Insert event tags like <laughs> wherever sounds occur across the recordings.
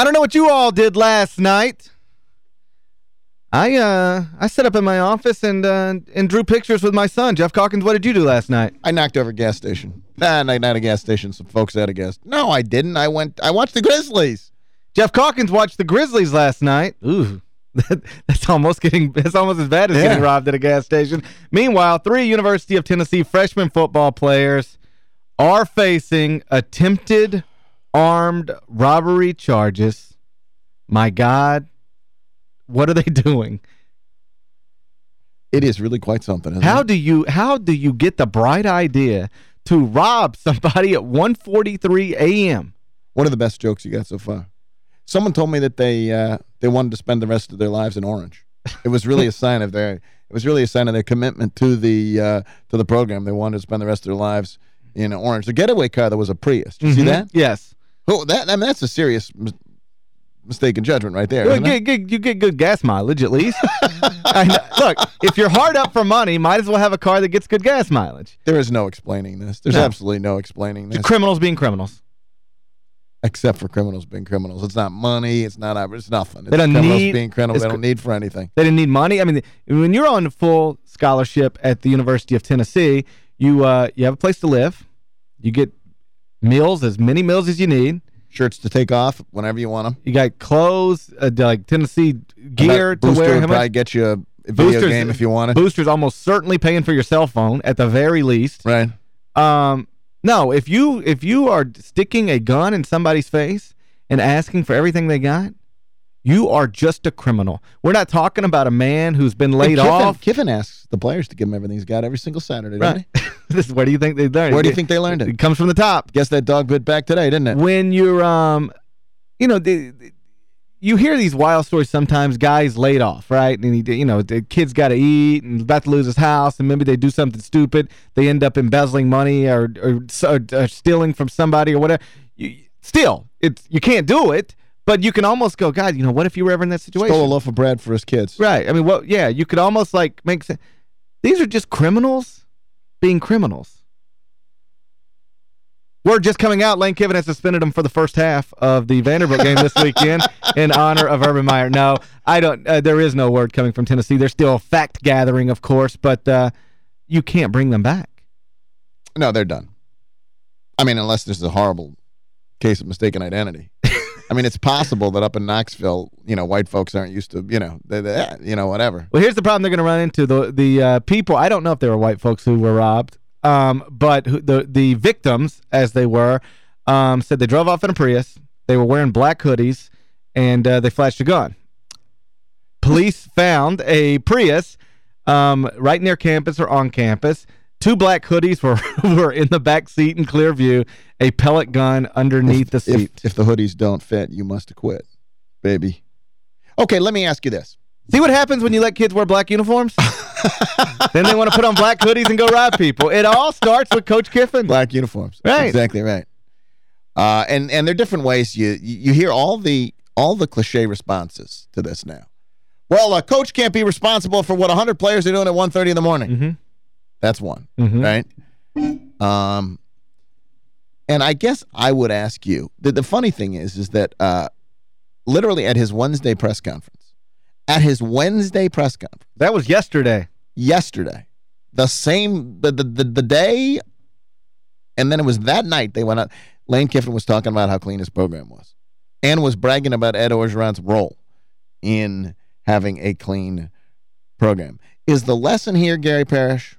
I don't know what you all did last night. I uh I set up in my office and uh, and drew pictures with my son. Geoff Calkins, what did you do last night? I knocked over a gas station. Nah, not, not a gas station. Some folks at a gas. No, I didn't. I went. I watched the Grizzlies. Geoff Calkins watched the Grizzlies last night. Ooh. <laughs> that's almost getting that's almost as bad as yeah. getting robbed at a gas station. Meanwhile, three University of Tennessee freshman football players are facing attempted armed robbery charges. My God, what are they <laughs> doing? It is really quite something, how it? do you how do you get the bright idea to rob somebody at 1:43 a.m.? One of the best jokes you got so far. Someone told me that they uh, they wanted to spend the rest of their lives in Orange. It was really a <laughs> sign of their it was really a sign of their commitment to the uh, to the program. They wanted to spend the rest of their lives in Orange. The getaway car that was a Prius. Did you mm -hmm. see mm-hmm. that? Yes. Oh, that I mean that's a serious mistake mistaken judgment right there. You get, get, you get good gas mileage at least. <laughs> Look, if you're hard up for money, might as well have a car that gets good gas mileage. There is no explaining this. There's no. absolutely no explaining this. Criminals being criminals. Except for criminals being criminals. It's not money. It's not it's nothing. It's they don't criminals need, being criminals. They don't need for anything. They didn't need money. I mean, when you're on full scholarship at the University of Tennessee, you uh, you have a place to live. You get meals, as many meals as you need shirts to take off whenever you want them. You got clothes, uh, like Tennessee gear to wear. Booster probably get you a video Boosters, game if you want it. Booster's almost certainly paying for your cell phone at the very least. Right. Um, no, if you if you are sticking a gun in somebody's face and asking for everything they got, you are just a criminal. We're not talking about a man who's been laid Kiffin, off. Kiffin asks the players to give him everything he's got every single Saturday, right. <laughs> this, where do you think they learned it? Where do you think they learned it? It comes from the top. Guess that dog bit back today, didn't it? When you're, um, you know, the, the, you hear these wild stories sometimes, guys laid off, right? And, he, you know, the kid's got to eat and about to lose his house, and maybe they do something stupid. They end up embezzling money or, or, or stealing from somebody or whatever. You, still, it's you can't do it. But you can almost go, God, you know, what if you were ever in that situation? Stole a loaf of bread for his kids. Right. I mean, well, yeah, you could almost like make sense. These are just criminals being criminals. Word just coming out, Lane Kiffin has suspended him for the first half of the Vanderbilt game this weekend <laughs> in honor of Urban Meyer. No, I don't. Uh, there is no word coming from Tennessee. They're still fact-gathering, of course, but uh, you can't bring them back. No, they're done. I mean, unless this is a horrible case of mistaken identity. I mean, it's possible that up in Knoxville, you know, white folks aren't used to, you know, they, they, you know, whatever. Well, here's the problem they're going to run into. The the uh, people, I don't know if they were white folks who were robbed, um, but the the victims, as they were, um, said they drove off in a Prius. They were wearing black hoodies, and uh, they flashed a gun. Police found a Prius um, right near campus or on campus. Two black hoodies were <laughs> were in the back seat in clear view, a pellet gun underneath if, the seat. If, if the hoodies don't fit, you must quit, baby. Okay, let me ask you this. See what happens when you let kids wear black uniforms? <laughs> then they want to put on black hoodies and go rob people. It all starts with Coach Kiffin. Black uniforms. Right. Exactly right. Uh, and and there are different ways you you hear all the all the cliche responses to this now. Well, a coach can't be responsible for what 100 players are doing at 1.30 in the morning. Mm -hmm. That's one, mm -hmm. right? Um, and I guess I would ask you, the, the funny thing is, is that uh, literally at his Wednesday press conference, at his Wednesday press conference. That was yesterday. Yesterday. The same, the, the, the, the day, and then it was that night they went out. Lane Kiffin was talking about how clean his program was and was bragging about Ed Orgeron's role in having a clean program. Is the lesson here, Gary Parrish,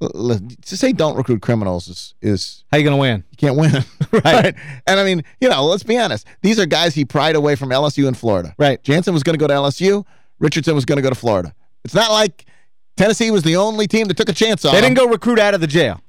to say don't recruit criminals is is how you going to win? You can't win, <laughs> <laughs> right. right? And I mean, you know, let's be honest. These are guys he pried away from LSU and Florida. Right. Janzen was going to go to LSU. Richardson was going to go to Florida. It's not like Tennessee was the only team that took a chance on They didn't go recruit out of the jail.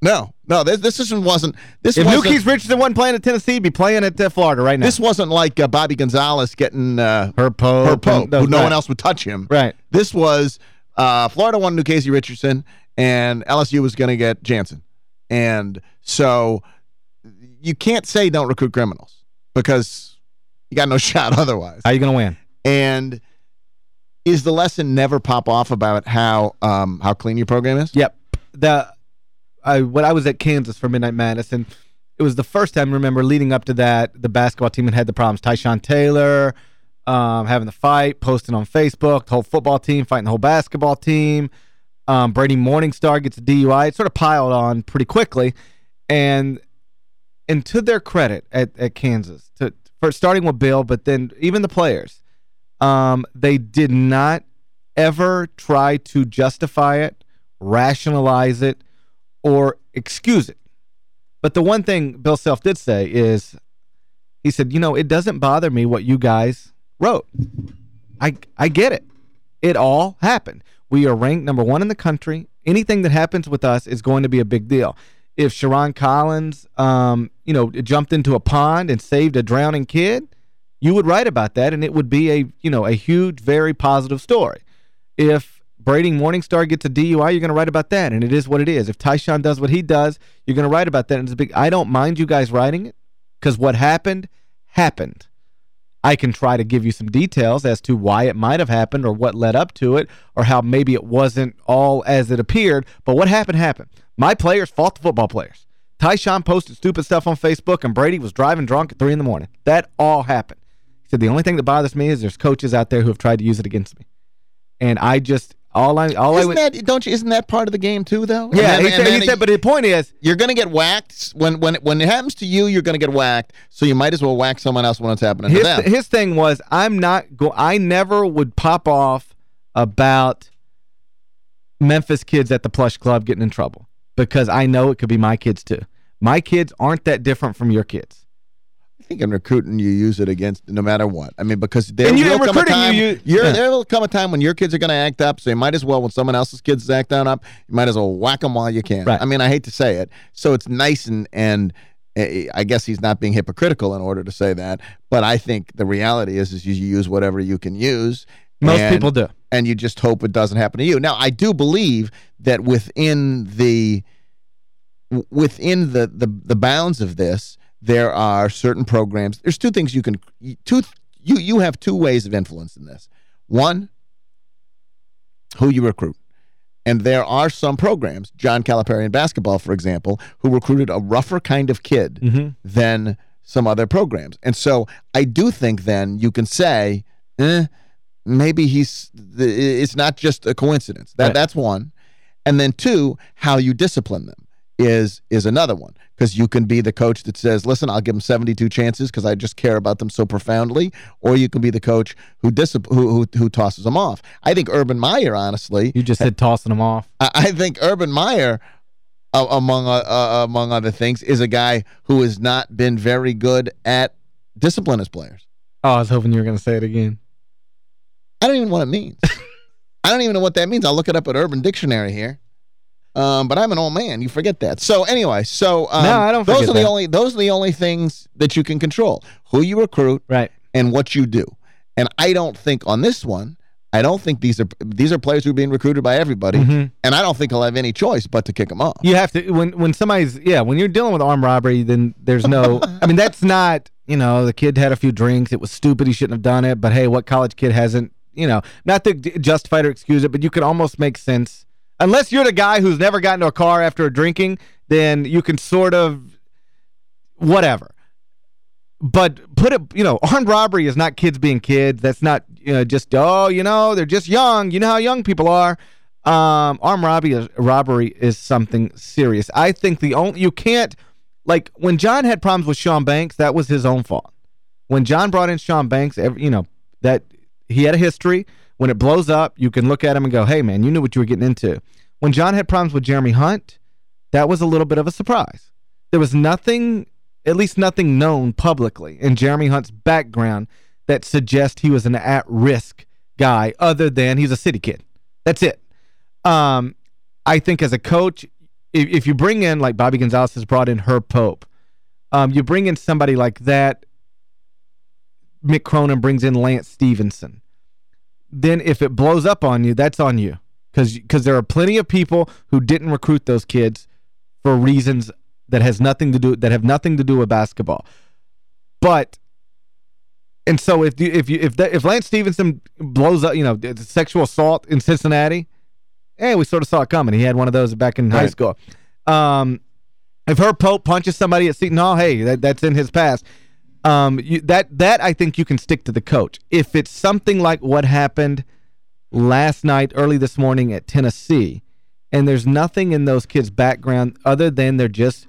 No, no, this, this wasn't. This if wasn't, Richardson wasn't playing at Tennessee, he'd be playing at uh, Florida right now. This wasn't like uh, Bobby Gonzalez getting uh, Herb Pope, Herb Pope, who no right. one else would touch him. Right. This was uh, Florida wanted Casey Richardson, and LSU was going to get Janzen. And so you can't say don't recruit criminals because you got no <laughs> shot otherwise. How are you going to win? And is the lesson never pop off about how um, how clean your program is? Yep. The I when I was at Kansas for Midnight Madness and it was the first time, remember, leading up to that, the basketball team had had the problems. Tyshawn Taylor um, having the fight, posting on Facebook, the whole football team fighting the whole basketball team. Um, Brady Morningstar gets a DUI. It sort of piled on pretty quickly. And and to their credit at, at Kansas, to for starting with Bill, but then even the players, um, they did not ever try to justify it, rationalize it, or excuse it. But the one thing Bill Self did say is, he said, you know, it doesn't bother me what you guys wrote. I I get it. It all happened. We are ranked number one in the country. Anything that happens with us is going to be a big deal. If Sherron Collins, um, you know, jumped into a pond and saved a drowning kid, you would write about that, and it would be a, you know, a huge, very positive story. If Brady Morningstar gets a DUI, you're going to write about that, and it is what it is. If Tyshawn does what he does, you're going to write about that, and it's big. I don't mind you guys writing it, because what happened, happened. I can try to give you some details as to why it might have happened or what led up to it or how maybe it wasn't all as it appeared. But what happened, happened. My players fought the football players. Tyshawn posted stupid stuff on Facebook and Brady was driving drunk at 3 in the morning. That all happened. He said, the only thing that bothers me is there's coaches out there who have tried to use it against me. And I just, all I, all isn't I would, that don't you? Isn't that part of the game too, though? yeah, he, said, he said, but the point is, you're going to get whacked when when when it happens to you. You're going to get whacked, so you might as well whack someone else when it's happening to his, them. his thing was, I'm not go. I never would pop off about Memphis kids at the plush club getting in trouble because I know it could be my kids too. My kids aren't that different from your kids. I think in recruiting you use it against no matter what. I mean, because there And you- will come a time. you- you- you're- yeah. There will come a time when your kids are going to act up, so you might as well, when someone else's kids act down up, you might as well whack them while you can. Right. I mean, I hate to say it. So it's nice and and eh, I guess he's not being hypocritical in order to say that, but I think the reality is is you use whatever you can use. Most and- people do. and you just hope it doesn't happen to you. Now, I do believe that within the within the the, the bounds of this, there are certain programs. There's two things you can two you you have two ways of influencing this. One, who you recruit. And there are some programs, John Calipari in basketball, for example, who recruited a rougher kind of kid Mhm. than some other programs. And so I do think then you can say, eh, maybe he's it's not just a coincidence. That Right. that's one. And then two, how you discipline them is is another one because you can be the coach that says, "Listen, I'll give them 72 chances because I just care about them so profoundly," or you can be the coach who who, who who tosses them off. I think Urban Meyer honestly, You just said tossing them off. I, I think Urban Meyer uh, among uh, uh, among other things is a guy who has not been very good at discipline his players. Oh, I was hoping you were going to say it again. I don't even know what it means. <laughs> I don't even know what that means. I'll look it up at Urban Dictionary here. Um, but I'm an old man. You forget that. So anyway, so um, No, I don't those are the that. only those are the only things that you can control. Who you recruit Right. and what you do. And I don't think on this one, I don't think these are these are players who are being recruited by everybody. Mhm. And I don't think he'll have any choice but to kick them off. You have to when when somebody's yeah, when you're dealing with armed robbery, then there's no I mean that's not, you know, the kid had a few drinks, it was stupid, he shouldn't have done it, but hey, what college kid hasn't, you know, not to justify or excuse it, but you could almost make sense. Unless you're the guy who's never gotten into a car after a drinking, then you can sort of whatever. But put it, you know, armed robbery is not kids being kids. That's not, you know, just, oh, you know, they're just young. You know how young people are. Um, armed robbery is, robbery is something serious. I think the only, you can't, like, when John had problems with Sean Banks, that was his own fault. When John brought in Sean Banks, every, you know, that he had a history. When it blows up, you can look at him and go, hey, man, you knew what you were getting into. When John had problems with Jeremy Hunt, that was a little bit of a surprise. There was nothing, at least nothing known publicly in Jeremy Hunt's background that suggests he was an at-risk guy other than he's a city kid. That's it. Um, I think as a coach, if, if you bring in, like Bobby Gonzalez has brought in Herb Pope, um, you bring in somebody like that, Mick Cronin brings in Lance Stephenson, then if it blows up on you, that's on you. Because because there are plenty of people who didn't recruit those kids for reasons that has nothing to do that have nothing to do with basketball. But and so if you if you if that if Lance Stephenson blows up, you know, sexual assault in Cincinnati, hey, we sort of saw it coming. He had one of those back in high school. Um If Herb Pope punches somebody at Seton Hall, hey, that, that's in his past. Um, you, that that I think you can stick to the coach. If it's something like what happened last night, early this morning at Tennessee, and there's nothing in those kids' background other than they're just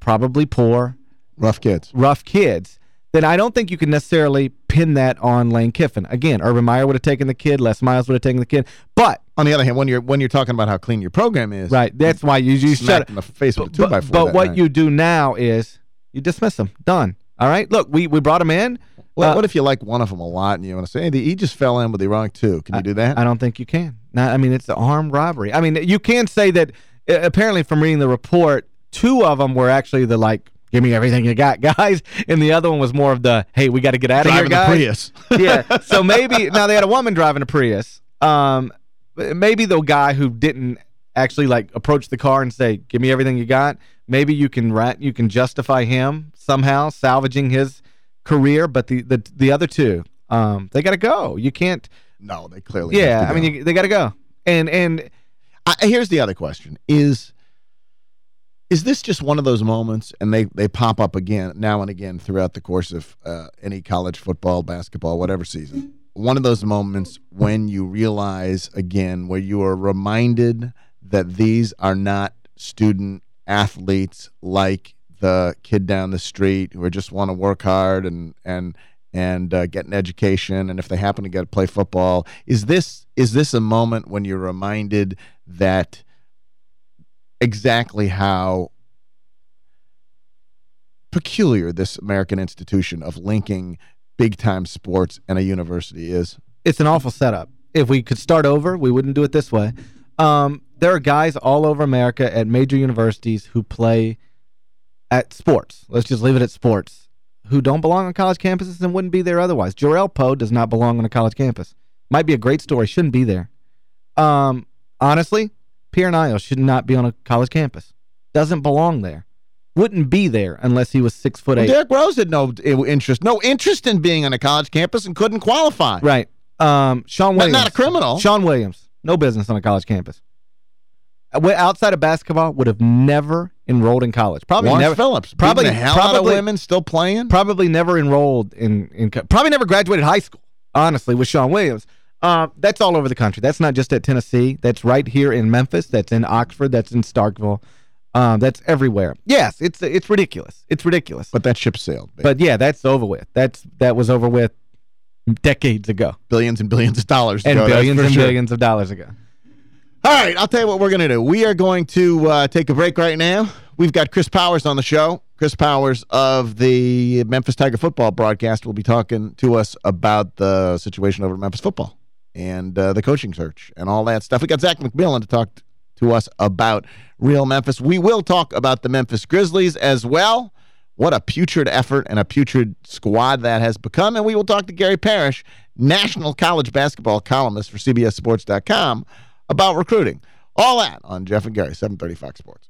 probably poor, rough kids, rough kids, then I don't think you can necessarily pin that on Lane Kiffin. Again, Urban Meyer would have taken the kid, Les Miles would have taken the kid. But on the other hand, when you're when you're talking about how clean your program is, right? That's why you, you shut in the face with two by four. But what night. you do now is you dismiss them. Done. All right. Look, we we brought him in. Well, uh, what if you like one of them a lot and you want to say, hey, he just fell in with the wrong two? Can you do that? I don't think you can. I mean, it's the armed robbery. I mean, you can say that. Apparently, from reading the report, two of them were actually the like give me everything you got, <laughs> guys. And the other one was more of the, hey, we got to get out of here, guys. Prius. <laughs> yeah. So <laughs> maybe, now they had a woman driving a Prius. Um, maybe the guy who didn't actually like approach the car and say, give me everything you got, maybe you can rat, you can justify him somehow salvaging his career. But the, the, the other two, um, they got to go. You can't. No, they clearly Yeah, I mean, you, they got to go. And, and I, here's the other question is, is this just one of those moments, and they, they pop up again now and again throughout the course of uh, any college football, basketball, whatever season? One of those moments when you realize, again, where you are reminded that these are not student athletes like the kid down the street who just want to work hard and and and uh, get an education and if they happen to get to play football is this is this a moment when you're reminded that exactly how peculiar this American institution of linking big-time sports and a university is. It's an awful setup. If we could start over, we wouldn't do it this way. Um, there are guys all over America at major universities who play at sports. Let's just leave it at sports. Who don't belong on college campuses and wouldn't be there otherwise. Jorel Poe does not belong on a college campus. Might be a great story. Shouldn't be there. Um, honestly, Pierre Niles should not be on a college campus. Doesn't belong there. Wouldn't be there unless he was six foot eight. Well, Derrick Rose had no interest, no interest in being on a college campus and couldn't qualify. Right. Um, Sean Williams. But not a criminal. Sean Williams. No business on a college campus. Outside of basketball, would have never enrolled in college. Probably Lawrence never. Phillips. Probably the hell probably, out of women still playing. Probably never enrolled in in. Probably never graduated high school. Honestly, with Sean Williams. Uh, that's all over the country. That's not just at Tennessee. That's right here in Memphis. That's in Oxford. That's in Starkville. Um, that's everywhere. Yes, it's it's ridiculous. It's ridiculous. But that ship sailed. Baby. But yeah, that's over with. That's That was over with decades ago. Billions and billions of dollars And ago, billions and sure. billions of dollars ago. All right, I'll tell you what we're going to do. We are going to uh, take a break right now. We've got Chris Powers on the show. Chris Powers of the Memphis Tiger football broadcast will be talking to us about the situation over at Memphis football and uh, the coaching search and all that stuff. We got Zach McMillan to talk to us about real Memphis. We will talk about the Memphis Grizzlies as well. What a putrid effort and a putrid squad that has become. And we will talk to Gary Parrish, national college basketball columnist for CBSSports.com, about recruiting. All that on Geoff and Gary, 730 Fox Sports.